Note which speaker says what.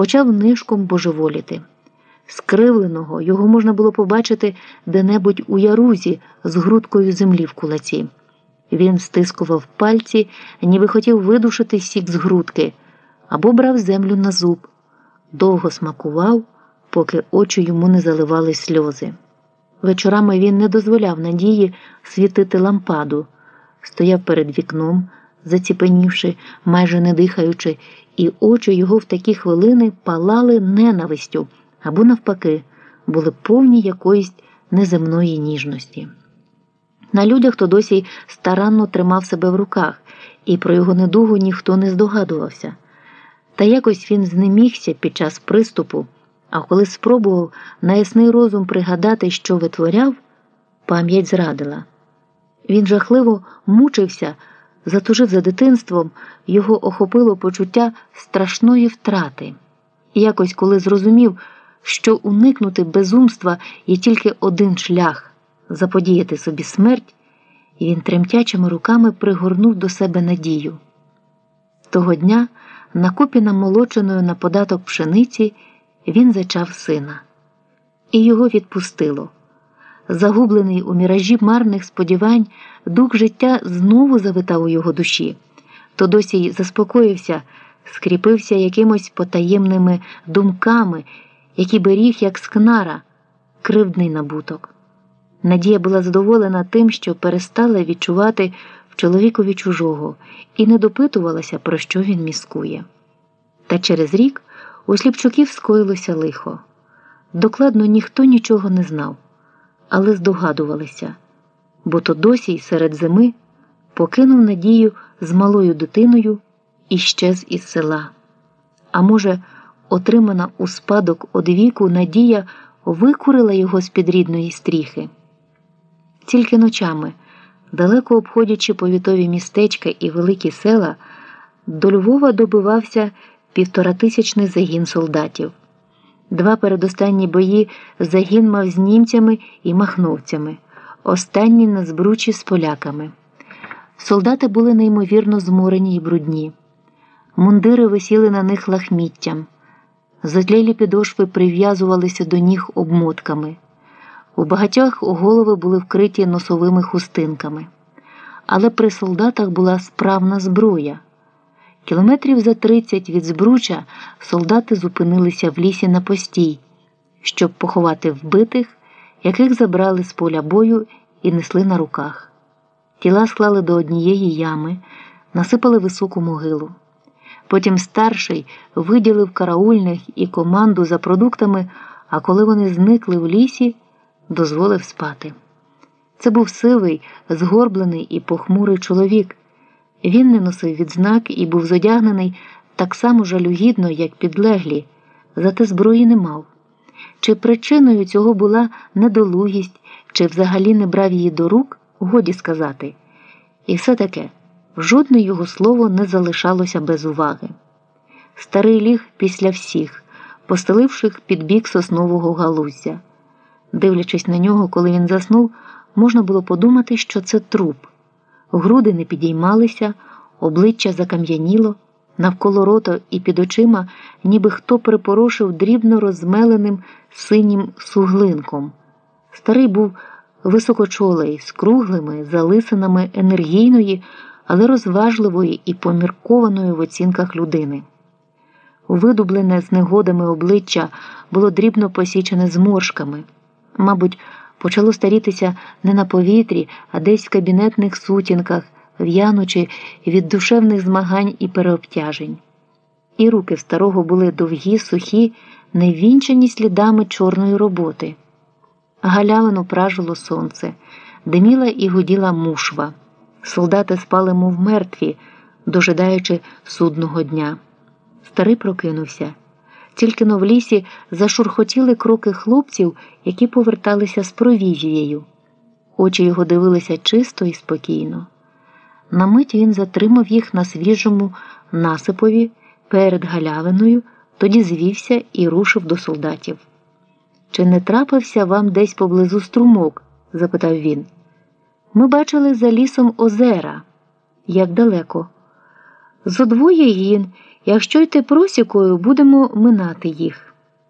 Speaker 1: почав нишком божеволіти. Скривленого його можна було побачити де-небудь у ярузі з грудкою землі в кулаці. Він стискував пальці, ніби хотів видушити сік з грудки, або брав землю на зуб, довго смакував, поки очі йому не заливали сльози. Вечорами він не дозволяв надії світити лампаду, стояв перед вікном, заціпенівши, майже не дихаючи, і очі його в такі хвилини палали ненавистю або, навпаки, були повні якоїсь неземної ніжності. На людях то досі старанно тримав себе в руках, і про його недугу ніхто не здогадувався. Та якось він знемігся під час приступу, а коли спробував на ясний розум пригадати, що витворяв, пам'ять зрадила. Він жахливо мучився, затужив за дитинством, його охопило почуття страшної втрати. Якось, коли зрозумів, що уникнути безумства є тільки один шлях заподіяти собі смерть, він тремтячими руками пригорнув до себе надію. Того дня, на купі намолоченою на податок пшениці, він зачав сина, і його відпустило. Загублений у міражі марних сподівань, дух життя знову завитав у його душі, то досі й заспокоївся, скріпився якимось потаємними думками, які беріг, як скнара, кривдний набуток. Надія була задоволена тим, що перестала відчувати в чоловікові чужого і не допитувалася, про що він міскує. Та через рік у Сліпчуків скоїлося лихо. Докладно ніхто нічого не знав, але здогадувалися, бо то досі й серед зими покинув надію з малою дитиною і щез із села. А може, отримана у спадок од віку надія викурила його з під рідної стріхи. Тільки ночами, далеко обходячи повітові містечка і великі села, до Львова добивався півторатисячний загін солдатів. Два передостанні бої загін мав з німцями і махновцями, останні на збручі з поляками. Солдати були неймовірно зморені й брудні. Мундири висіли на них лахміттям, зотлілі підошви прив'язувалися до ніг обмотками. У багатьох голови були вкриті носовими хустинками, але при солдатах була справна зброя. Кілометрів за 30 від збруча солдати зупинилися в лісі на постій, щоб поховати вбитих, яких забрали з поля бою і несли на руках. Тіла склали до однієї ями, насипали високу могилу. Потім старший виділив караульних і команду за продуктами, а коли вони зникли в лісі дозволив спати. Це був сивий, згорблений і похмурий чоловік. Він не носив відзнак і був зодягнений так само жалюгідно, як підлеглі, зате зброї не мав. Чи причиною цього була недолугість, чи взагалі не брав її до рук, годі сказати. І все таке жодне його слово не залишалося без уваги. Старий ліг після всіх, постеливши під бік соснового галуздя. Дивлячись на нього, коли він заснув, можна було подумати, що це труп. Груди не підіймалися, обличчя закам'яніло, навколо рота і під очима, ніби хто припорошив дрібно розмеленим синім суглинком. Старий був високочолий, з круглими залисинами енергійної, але розважливої і поміркованої в оцінках людини. Видублене з негодами обличчя було дрібно посічене зморшками мабуть, почало старітися не на повітрі, а десь в кабінетних сутінках, в'янучи від душевних змагань і переобтяжень. І руки старого були довгі, сухі, не вінчані слідами чорної роботи. Галявину пражило сонце, диміла і гуділа мушва. Солдати спали, мов мертві, дожидаючи судного дня. Старий прокинувся. Тільки но в лісі зашурхотіли кроки хлопців, які поверталися з провізією. Очі його дивилися чисто і спокійно. На мить він затримав їх на свіжому насипові перед галявиною, тоді звівся і рушив до солдатів. Чи не трапився вам десь поблизу струмок? запитав він. Ми бачили за лісом озера. Як далеко? Зо гін Якщо йти просікою, будемо минати їх.